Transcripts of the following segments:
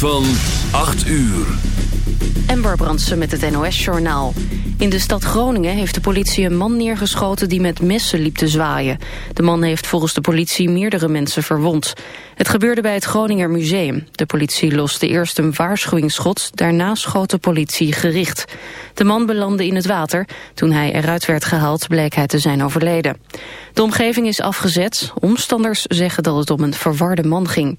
Van 8 uur. Ember Brandsen met het NOS-journaal. In de stad Groningen heeft de politie een man neergeschoten die met messen liep te zwaaien. De man heeft volgens de politie meerdere mensen verwond. Het gebeurde bij het Groninger Museum. De politie loste eerst een waarschuwingsschot, daarna schoot de politie gericht. De man belandde in het water. Toen hij eruit werd gehaald bleek hij te zijn overleden. De omgeving is afgezet. Omstanders zeggen dat het om een verwarde man ging.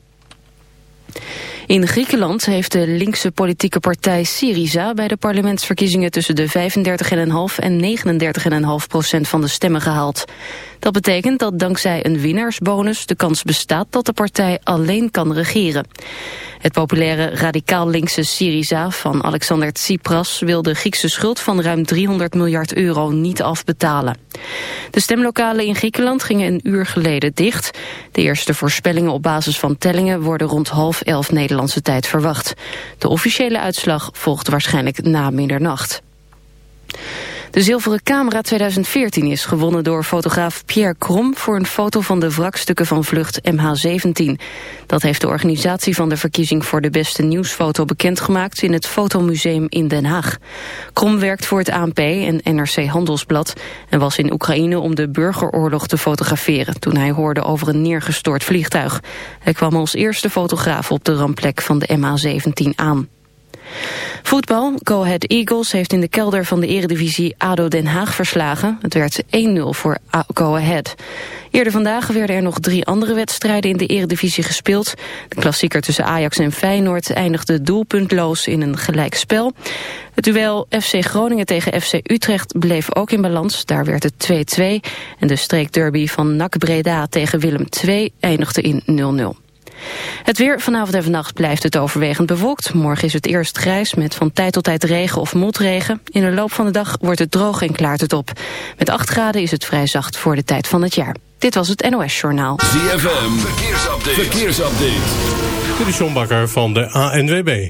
In Griekenland heeft de linkse politieke partij Syriza bij de parlementsverkiezingen tussen de 35,5 en 39,5 procent van de stemmen gehaald. Dat betekent dat dankzij een winnaarsbonus de kans bestaat dat de partij alleen kan regeren. Het populaire radicaal-linkse Syriza van Alexander Tsipras wil de Griekse schuld van ruim 300 miljard euro niet afbetalen. De stemlokalen in Griekenland gingen een uur geleden dicht. De eerste voorspellingen op basis van tellingen worden rond half elf Tijd verwacht. De officiële uitslag volgt waarschijnlijk na middernacht. De zilveren camera 2014 is gewonnen door fotograaf Pierre Krom... voor een foto van de wrakstukken van vlucht MH17. Dat heeft de organisatie van de verkiezing voor de beste nieuwsfoto bekendgemaakt... in het Fotomuseum in Den Haag. Krom werkt voor het ANP en NRC Handelsblad... en was in Oekraïne om de burgeroorlog te fotograferen... toen hij hoorde over een neergestort vliegtuig. Hij kwam als eerste fotograaf op de rampplek van de MH17 aan. Voetbal. Go Ahead Eagles heeft in de kelder van de eredivisie ADO Den Haag verslagen. Het werd 1-0 voor Go Ahead. Eerder vandaag werden er nog drie andere wedstrijden in de eredivisie gespeeld. De klassieker tussen Ajax en Feyenoord eindigde doelpuntloos in een gelijkspel. Het duel FC Groningen tegen FC Utrecht bleef ook in balans. Daar werd het 2-2. En de streekderby van NAC Breda tegen Willem II eindigde in 0-0. Het weer vanavond en vannacht blijft het overwegend bewolkt. Morgen is het eerst grijs met van tijd tot tijd regen of motregen. In de loop van de dag wordt het droog en klaart het op. Met 8 graden is het vrij zacht voor de tijd van het jaar. Dit was het NOS Journaal. ZFM, verkeersupdate. verkeersupdate. Dit is John Bakker van de ANWB.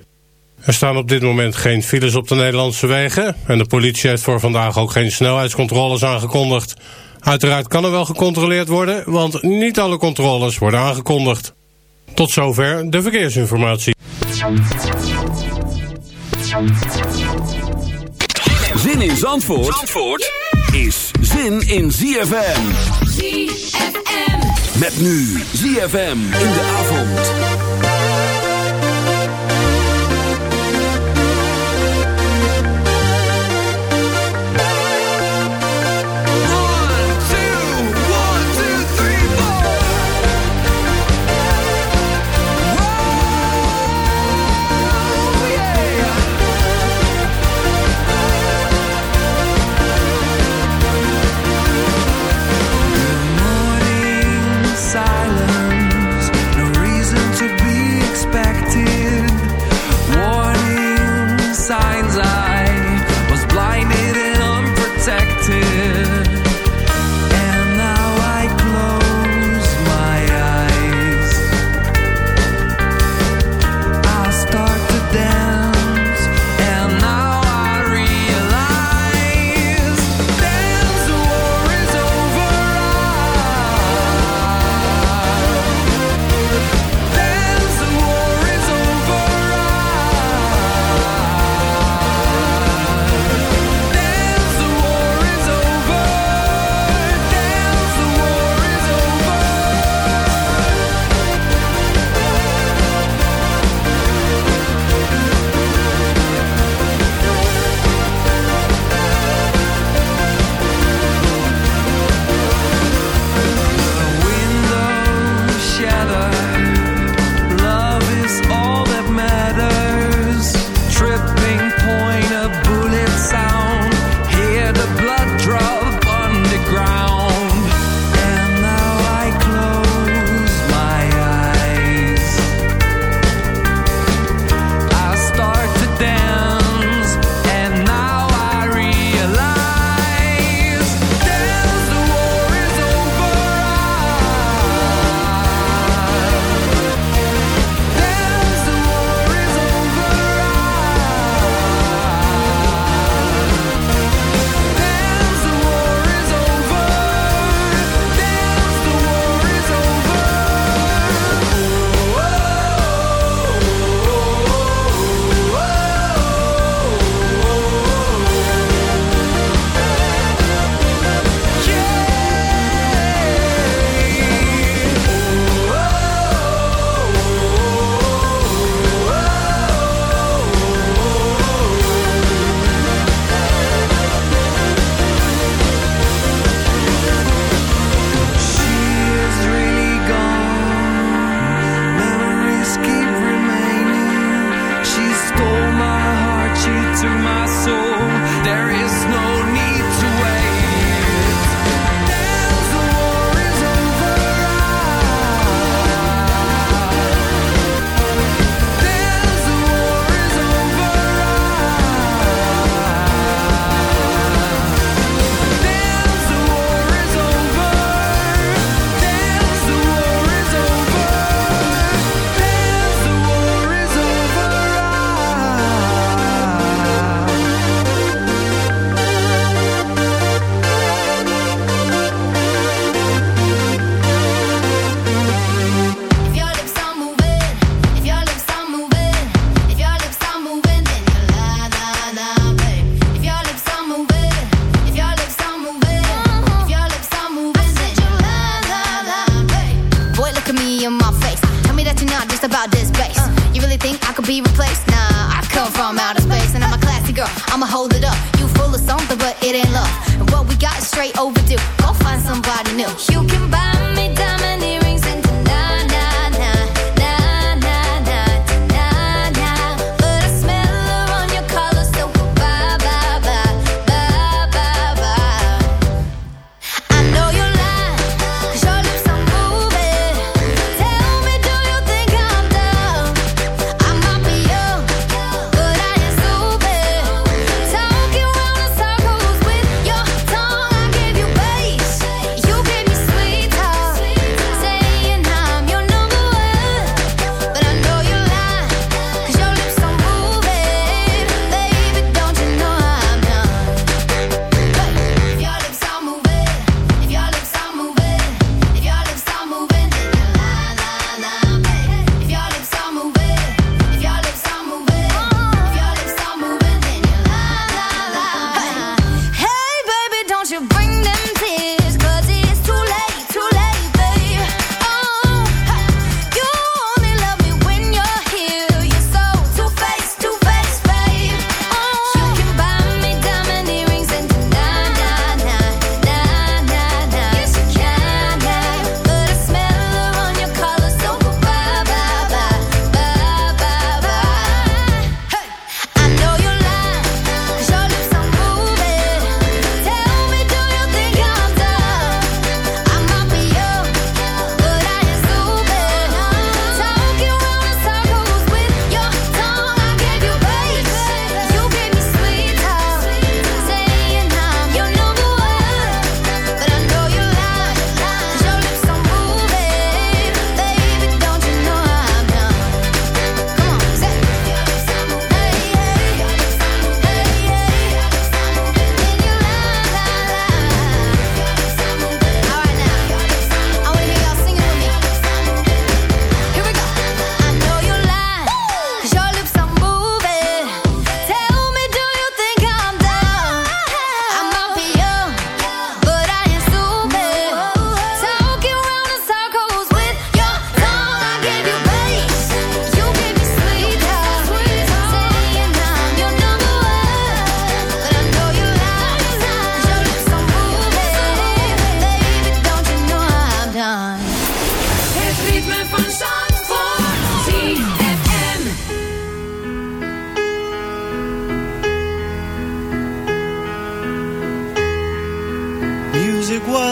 Er staan op dit moment geen files op de Nederlandse wegen... en de politie heeft voor vandaag ook geen snelheidscontroles aangekondigd. Uiteraard kan er wel gecontroleerd worden, want niet alle controles worden aangekondigd. Tot zover de verkeersinformatie. Zin in Zandvoort, Zandvoort is zin in ZFM. ZFM. Met nu ZFM in de avond.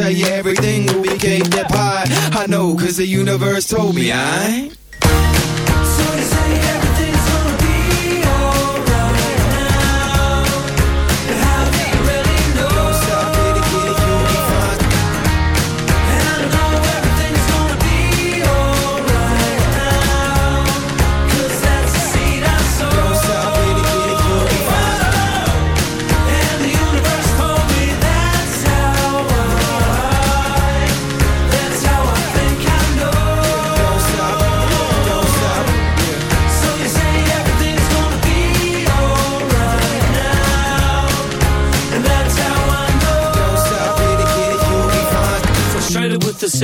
tell you everything will be cake that pie. I know, cause the universe told me, I. ain't.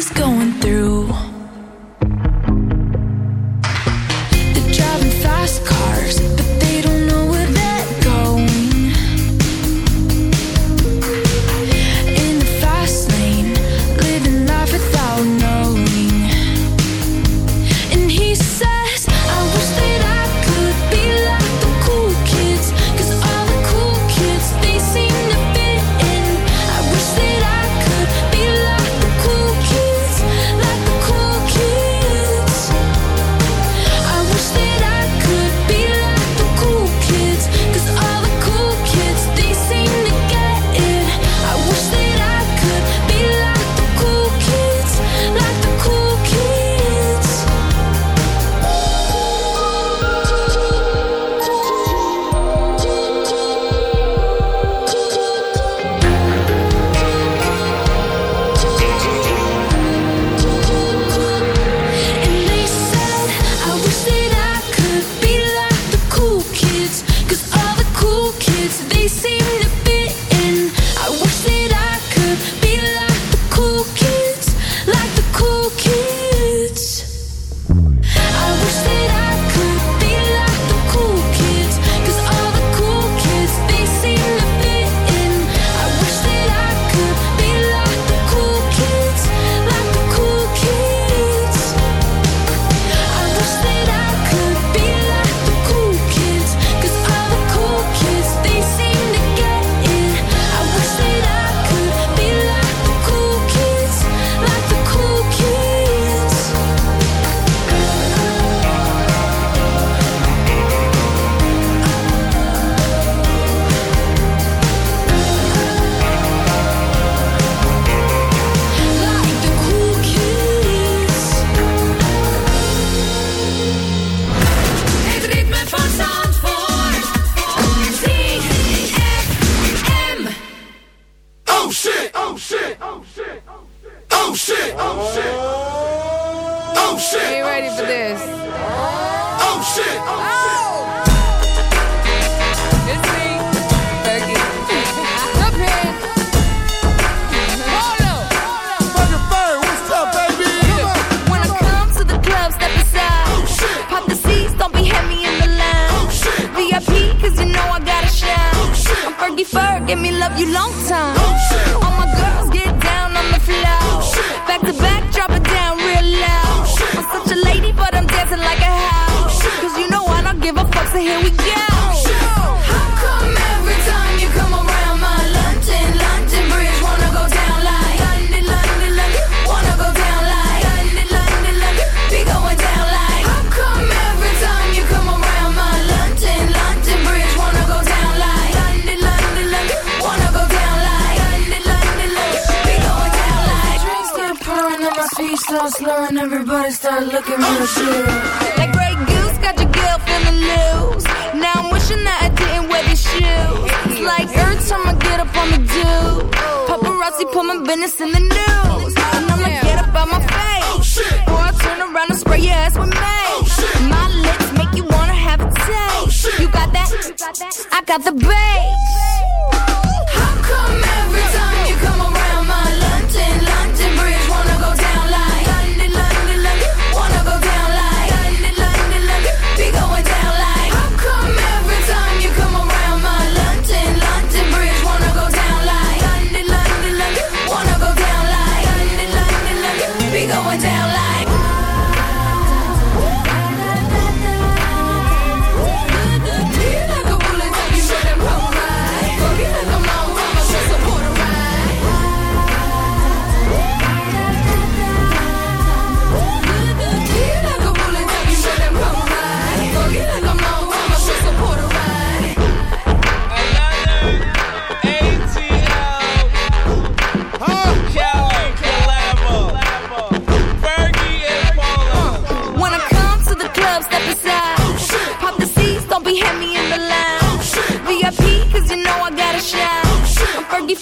just going through. pussy, put my business in the news. And I'ma get up on my face. Oh, or I turn around and spray your ass with mace. Oh, my lips make you wanna have a taste. Oh, you got that? I got the bass.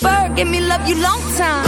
prefer. Give me love you long time.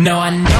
No, I know.